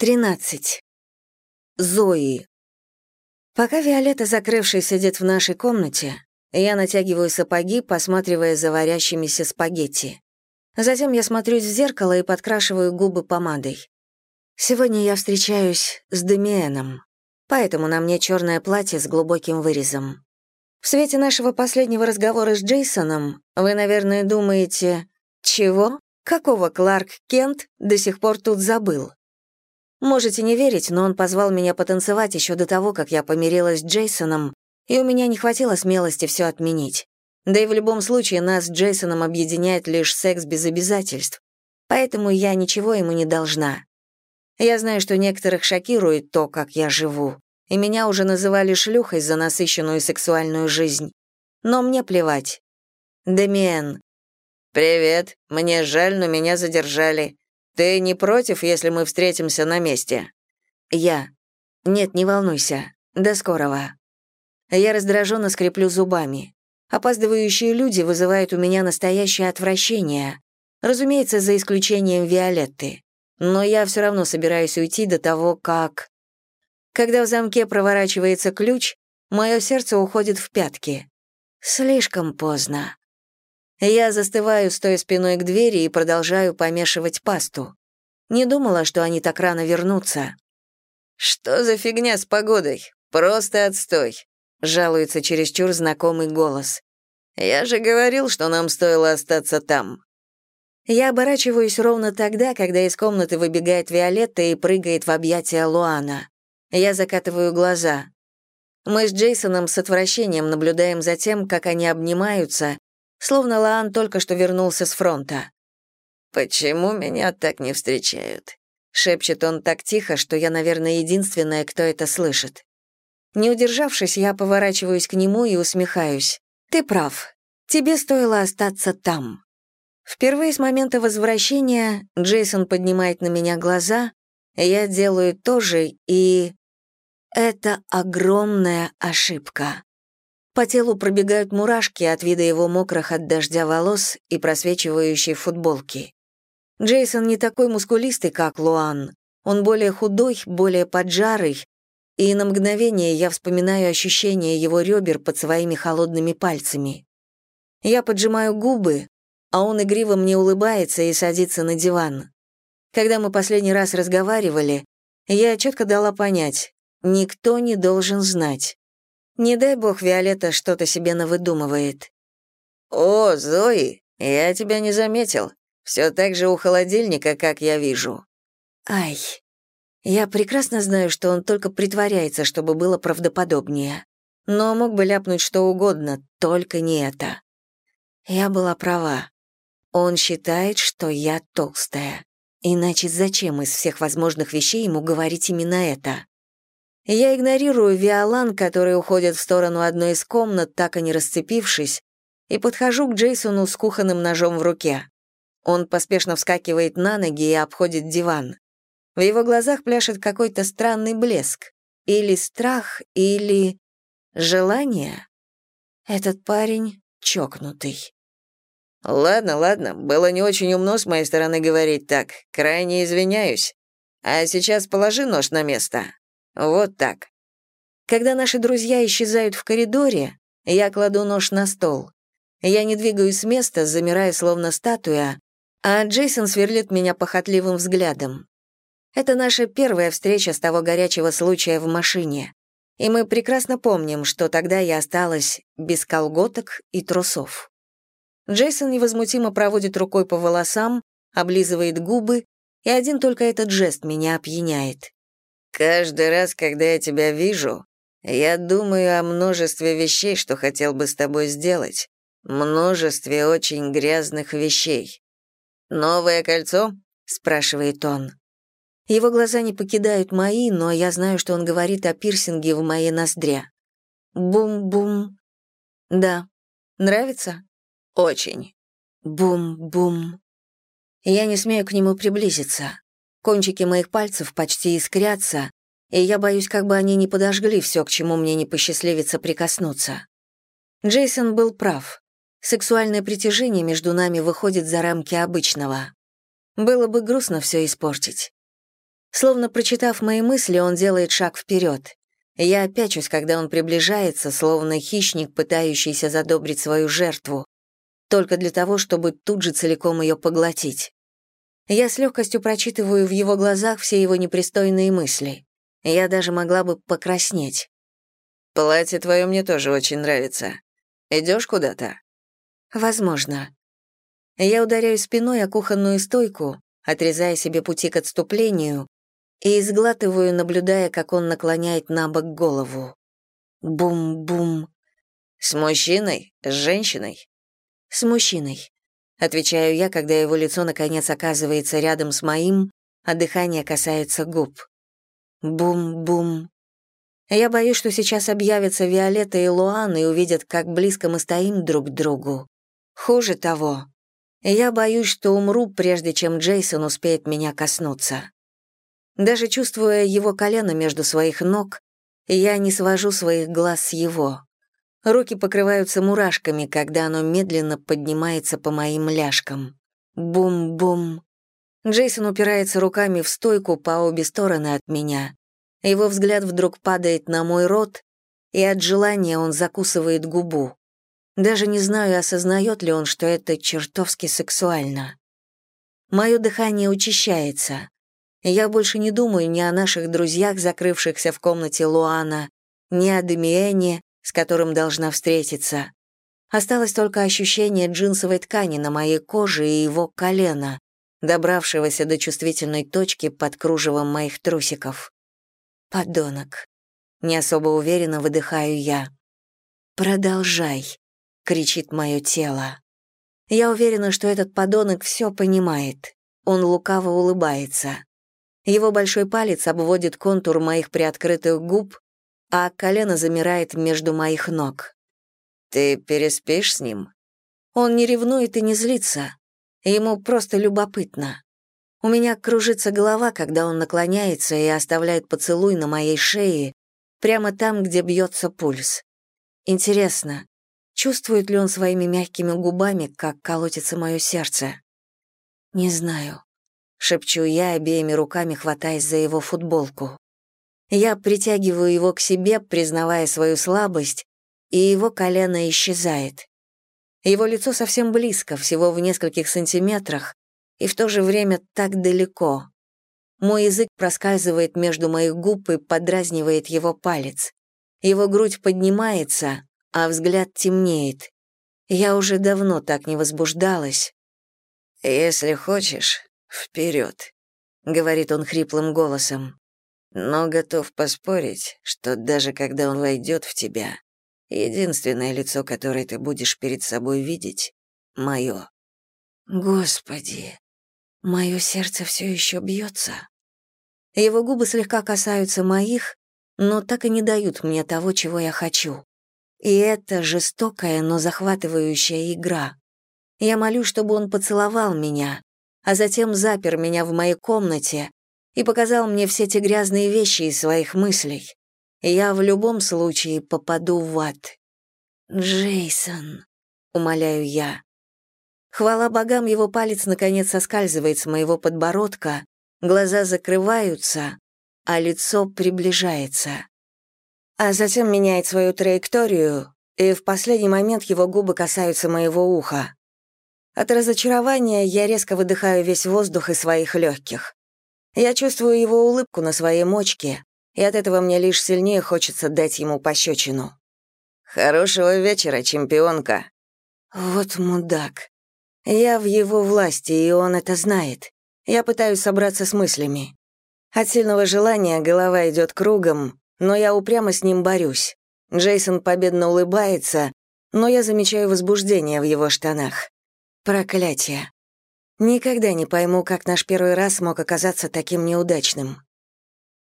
13. Зои. Пока Виолетта, закрывшись, сидит в нашей комнате, я натягиваю сапоги, посматривая за варящимися спагетти. Затем я смотрюсь в зеркало и подкрашиваю губы помадой. Сегодня я встречаюсь с Демиеном, поэтому на мне черное платье с глубоким вырезом. В свете нашего последнего разговора с Джейсоном вы, наверное, думаете, чего? Какого Кларк Кент до сих пор тут забыл? Можете не верить, но он позвал меня потанцевать еще до того, как я помирилась с Джейсоном, и у меня не хватило смелости все отменить. Да и в любом случае нас с Джейсоном объединяет лишь секс без обязательств, поэтому я ничего ему не должна. Я знаю, что некоторых шокирует то, как я живу, и меня уже называли шлюхой за насыщенную сексуальную жизнь. Но мне плевать. Демиен. «Привет. Мне жаль, но меня задержали. «Ты не против, если мы встретимся на месте?» «Я. Нет, не волнуйся. До скорого». Я раздраженно скреплю зубами. Опаздывающие люди вызывают у меня настоящее отвращение. Разумеется, за исключением Виолетты. Но я все равно собираюсь уйти до того, как... Когда в замке проворачивается ключ, мое сердце уходит в пятки. Слишком поздно. Я застываю, стоя спиной к двери и продолжаю помешивать пасту. Не думала, что они так рано вернутся. «Что за фигня с погодой? Просто отстой», — жалуется чересчур знакомый голос. «Я же говорил, что нам стоило остаться там». Я оборачиваюсь ровно тогда, когда из комнаты выбегает Виолетта и прыгает в объятия Луана. Я закатываю глаза. Мы с Джейсоном с отвращением наблюдаем за тем, как они обнимаются, словно Лаан только что вернулся с фронта. «Почему меня так не встречают?» — шепчет он так тихо, что я, наверное, единственная, кто это слышит. Не удержавшись, я поворачиваюсь к нему и усмехаюсь. «Ты прав. Тебе стоило остаться там». Впервые с момента возвращения Джейсон поднимает на меня глаза, я делаю то же, и... Это огромная ошибка. По телу пробегают мурашки от вида его мокрых от дождя волос и просвечивающей футболки. Джейсон не такой мускулистый, как Луан. Он более худой, более поджарый, и на мгновение я вспоминаю ощущение его ребер под своими холодными пальцами. Я поджимаю губы, а он игриво мне улыбается и садится на диван. Когда мы последний раз разговаривали, я четко дала понять, никто не должен знать. Не дай бог Виолетта что-то себе навыдумывает. «О, Зои, я тебя не заметил. Все так же у холодильника, как я вижу». «Ай, я прекрасно знаю, что он только притворяется, чтобы было правдоподобнее. Но мог бы ляпнуть что угодно, только не это. Я была права. Он считает, что я толстая. Иначе зачем из всех возможных вещей ему говорить именно это? Я игнорирую Виолан, который уходит в сторону одной из комнат, так и не расцепившись, и подхожу к Джейсону с кухонным ножом в руке. Он поспешно вскакивает на ноги и обходит диван. В его глазах пляшет какой-то странный блеск. Или страх, или... желание. Этот парень чокнутый. «Ладно, ладно, было не очень умно с моей стороны говорить так. Крайне извиняюсь. А сейчас положи нож на место. Вот так. Когда наши друзья исчезают в коридоре, я кладу нож на стол. Я не двигаюсь с места, замирая словно статуя, а Джейсон сверлит меня похотливым взглядом. Это наша первая встреча с того горячего случая в машине. И мы прекрасно помним, что тогда я осталась без колготок и трусов. Джейсон невозмутимо проводит рукой по волосам, облизывает губы, и один только этот жест меня опьяняет. Каждый раз, когда я тебя вижу, я думаю о множестве вещей, что хотел бы с тобой сделать. Множестве очень грязных вещей. «Новое кольцо?» — спрашивает он. Его глаза не покидают мои, но я знаю, что он говорит о пирсинге в моей ноздре. Бум-бум. Да. Нравится? Очень. Бум-бум. Я не смею к нему приблизиться. Кончики моих пальцев почти искрятся, и я боюсь, как бы они не подожгли все, к чему мне не посчастливится прикоснуться. Джейсон был прав. Сексуальное притяжение между нами выходит за рамки обычного. Было бы грустно все испортить. Словно прочитав мои мысли, он делает шаг вперед. Я пячусь, когда он приближается, словно хищник, пытающийся задобрить свою жертву, только для того, чтобы тут же целиком ее поглотить. Я с легкостью прочитываю в его глазах все его непристойные мысли. Я даже могла бы покраснеть. «Платье твое мне тоже очень нравится. Идешь куда-то?» «Возможно». Я ударяю спиной о кухонную стойку, отрезая себе пути к отступлению, и изглатываю, наблюдая, как он наклоняет на бок голову. Бум-бум. «С мужчиной? С женщиной?» «С мужчиной», — отвечаю я, когда его лицо наконец оказывается рядом с моим, а дыхание касается губ. Бум-бум. Я боюсь, что сейчас объявятся Виолетта и Луан и увидят, как близко мы стоим друг к другу. Хуже того, я боюсь, что умру, прежде чем Джейсон успеет меня коснуться. Даже чувствуя его колено между своих ног, я не свожу своих глаз с его. Руки покрываются мурашками, когда оно медленно поднимается по моим ляжкам. Бум-бум. Джейсон упирается руками в стойку по обе стороны от меня. Его взгляд вдруг падает на мой рот, и от желания он закусывает губу. Даже не знаю, осознает ли он, что это чертовски сексуально. Мое дыхание учащается. Я больше не думаю ни о наших друзьях, закрывшихся в комнате Луана, ни о Демиэне, с которым должна встретиться. Осталось только ощущение джинсовой ткани на моей коже и его колена, добравшегося до чувствительной точки под кружевом моих трусиков. Подонок. Не особо уверенно выдыхаю я. «Продолжай», — кричит мое тело. Я уверена, что этот подонок все понимает. Он лукаво улыбается. Его большой палец обводит контур моих приоткрытых губ, а колено замирает между моих ног. «Ты переспишь с ним?» Он не ревнует и не злится. Ему просто любопытно. У меня кружится голова, когда он наклоняется и оставляет поцелуй на моей шее, прямо там, где бьется пульс. Интересно, чувствует ли он своими мягкими губами, как колотится мое сердце? Не знаю. — шепчу я, обеими руками хватаясь за его футболку. Я притягиваю его к себе, признавая свою слабость, и его колено исчезает. Его лицо совсем близко, всего в нескольких сантиметрах, и в то же время так далеко. Мой язык проскальзывает между моих губ и подразнивает его палец. Его грудь поднимается, а взгляд темнеет. Я уже давно так не возбуждалась. «Если хочешь, «Вперед», — говорит он хриплым голосом. «Но готов поспорить, что даже когда он войдет в тебя, единственное лицо, которое ты будешь перед собой видеть, — мое». «Господи, мое сердце все еще бьется». Его губы слегка касаются моих, но так и не дают мне того, чего я хочу. И это жестокая, но захватывающая игра. Я молю, чтобы он поцеловал меня, а затем запер меня в моей комнате и показал мне все те грязные вещи из своих мыслей. Я в любом случае попаду в ад. «Джейсон», — умоляю я. Хвала богам, его палец наконец соскальзывает с моего подбородка, глаза закрываются, а лицо приближается. А затем меняет свою траекторию, и в последний момент его губы касаются моего уха. От разочарования я резко выдыхаю весь воздух из своих легких. Я чувствую его улыбку на своей мочке, и от этого мне лишь сильнее хочется дать ему пощечину. «Хорошего вечера, чемпионка!» Вот мудак. Я в его власти, и он это знает. Я пытаюсь собраться с мыслями. От сильного желания голова идет кругом, но я упрямо с ним борюсь. Джейсон победно улыбается, но я замечаю возбуждение в его штанах. Проклятие. Никогда не пойму, как наш первый раз мог оказаться таким неудачным.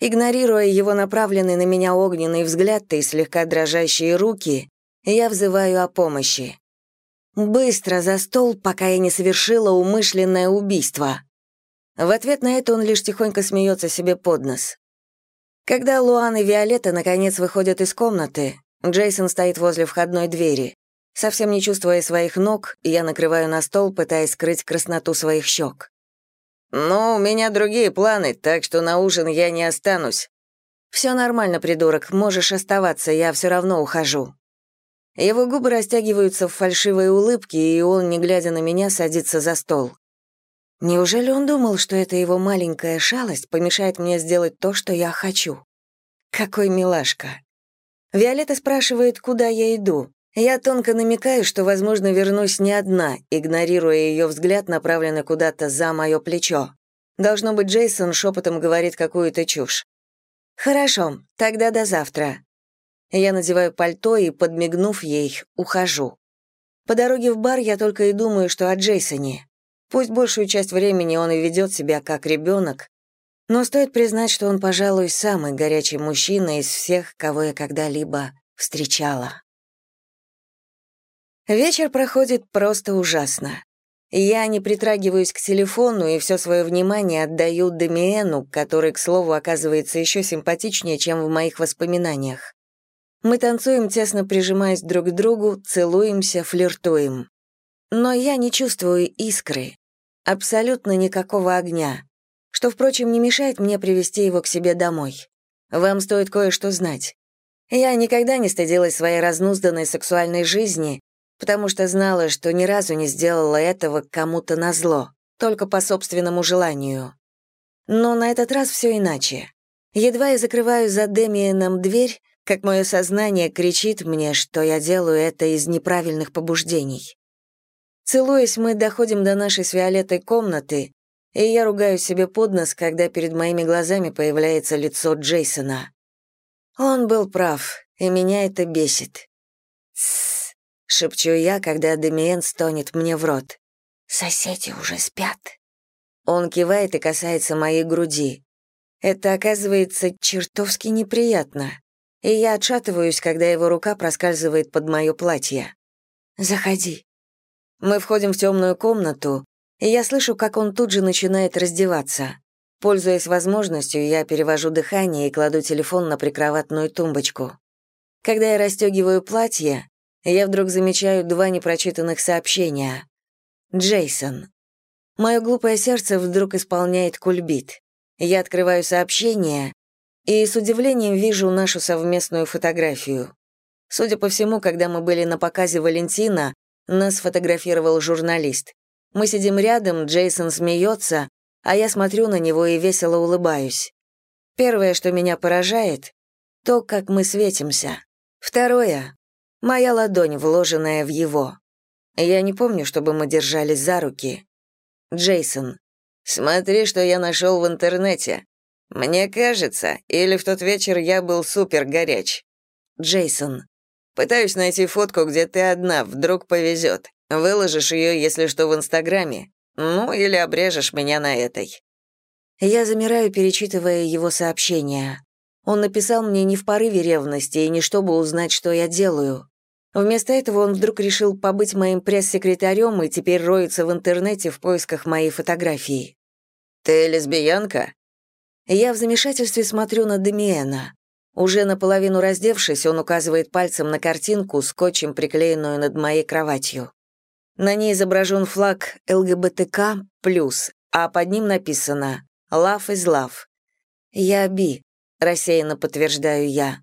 Игнорируя его направленный на меня огненный взгляд и слегка дрожащие руки, я взываю о помощи. «Быстро за стол, пока я не совершила умышленное убийство». В ответ на это он лишь тихонько смеется себе под нос. Когда Луан и Виолетта наконец выходят из комнаты, Джейсон стоит возле входной двери. Совсем не чувствуя своих ног, я накрываю на стол, пытаясь скрыть красноту своих щек. «Ну, у меня другие планы, так что на ужин я не останусь». «Все нормально, придурок, можешь оставаться, я все равно ухожу». Его губы растягиваются в фальшивой улыбке, и он, не глядя на меня, садится за стол. Неужели он думал, что эта его маленькая шалость помешает мне сделать то, что я хочу? Какой милашка. Виолетта спрашивает, куда я иду. Я тонко намекаю, что, возможно, вернусь не одна, игнорируя ее взгляд, направленный куда-то за мое плечо. Должно быть, Джейсон шепотом говорит какую-то чушь. «Хорошо, тогда до завтра». Я надеваю пальто и, подмигнув ей, ухожу. По дороге в бар я только и думаю, что о Джейсоне. Пусть большую часть времени он и ведет себя как ребенок, но стоит признать, что он, пожалуй, самый горячий мужчина из всех, кого я когда-либо встречала. Вечер проходит просто ужасно. Я не притрагиваюсь к телефону и все свое внимание отдаю Демиену, который, к слову, оказывается еще симпатичнее, чем в моих воспоминаниях. Мы танцуем, тесно прижимаясь друг к другу, целуемся, флиртуем. Но я не чувствую искры, абсолютно никакого огня, что, впрочем, не мешает мне привести его к себе домой. Вам стоит кое-что знать. Я никогда не стыдилась своей разнузданной сексуальной жизни, потому что знала, что ни разу не сделала этого кому-то назло, только по собственному желанию. Но на этот раз все иначе. Едва я закрываю за Демиеном дверь, как мое сознание кричит мне, что я делаю это из неправильных побуждений. Целуясь, мы доходим до нашей с Виолеттой комнаты, и я ругаю себе под нос, когда перед моими глазами появляется лицо Джейсона. Он был прав, и меня это бесит. «Тссс», — шепчу я, когда Демиен стонет мне в рот. «Соседи уже спят». Он кивает и касается моей груди. Это оказывается чертовски неприятно, и я отшатываюсь, когда его рука проскальзывает под мое платье. «Заходи», мы входим в темную комнату, и я слышу, как он тут же начинает раздеваться. Пользуясь возможностью, я перевожу дыхание и кладу телефон на прикроватную тумбочку. Когда я расстегиваю платье, я вдруг замечаю два непрочитанных сообщения. Джейсон. Мое глупое сердце вдруг исполняет кульбит. Я открываю сообщение и с удивлением вижу нашу совместную фотографию. Судя по всему, когда мы были на показе Валентина, нас фотографировал журналист. Мы сидим рядом, Джейсон смеется, а я смотрю на него и весело улыбаюсь. Первое, что меня поражает, то, как мы светимся. Второе — моя ладонь, вложенная в его. Я не помню, чтобы мы держались за руки. Джейсон. «Смотри, что я нашел в интернете. Мне кажется, или в тот вечер я был супер горяч». Джейсон. Пытаюсь найти фотку, где ты одна, вдруг повезет. Выложишь ее, если что, в Инстаграме. Ну, или обрежешь меня на этой». Я замираю, перечитывая его сообщения. Он написал мне не в порыве ревности и не чтобы узнать, что я делаю. Вместо этого он вдруг решил побыть моим пресс-секретарем и теперь роется в интернете в поисках моей фотографии. «Ты лесбиянка?» Я в замешательстве смотрю на Демиена. Уже наполовину раздевшись, он указывает пальцем на картинку, скотчем приклеенную над моей кроватью. На ней изображен флаг ЛГБТК+, а под ним написано «Love is love». «Я би», — рассеянно подтверждаю я.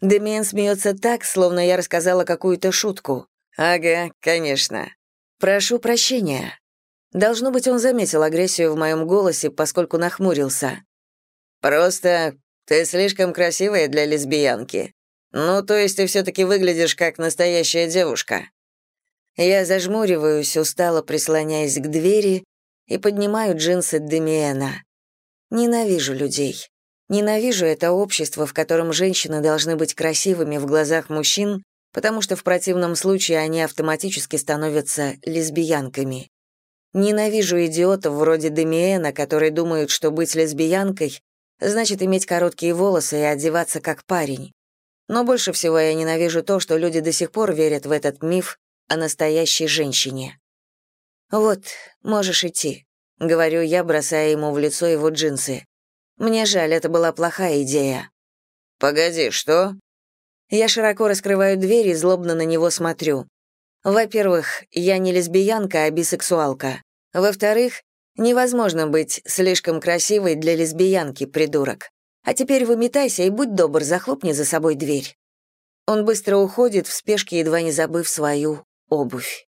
Демиан смеется так, словно я рассказала какую-то шутку. «Ага, конечно». «Прошу прощения». Должно быть, он заметил агрессию в моем голосе, поскольку нахмурился. «Просто ты слишком красивая для лесбиянки. Ну, то есть ты все-таки выглядишь как настоящая девушка». Я зажмуриваюсь, устало прислоняясь к двери, и поднимаю джинсы Демиена. Ненавижу людей. Ненавижу это общество, в котором женщины должны быть красивыми в глазах мужчин, потому что в противном случае они автоматически становятся лесбиянками. Ненавижу идиотов вроде Демиена, которые думают, что быть лесбиянкой значит иметь короткие волосы и одеваться как парень. Но больше всего я ненавижу то, что люди до сих пор верят в этот миф о настоящей женщине. «Вот, можешь идти», — говорю я, бросая ему в лицо его джинсы. «Мне жаль, это была плохая идея». «Погоди, что?» Я широко раскрываю дверь и злобно на него смотрю. Во-первых, я не лесбиянка, а бисексуалка. Во-вторых, Невозможно быть слишком красивой для лесбиянки, придурок. А теперь выметайся и будь добр, захлопни за собой дверь. Он быстро уходит, в спешке едва не забыв свою обувь.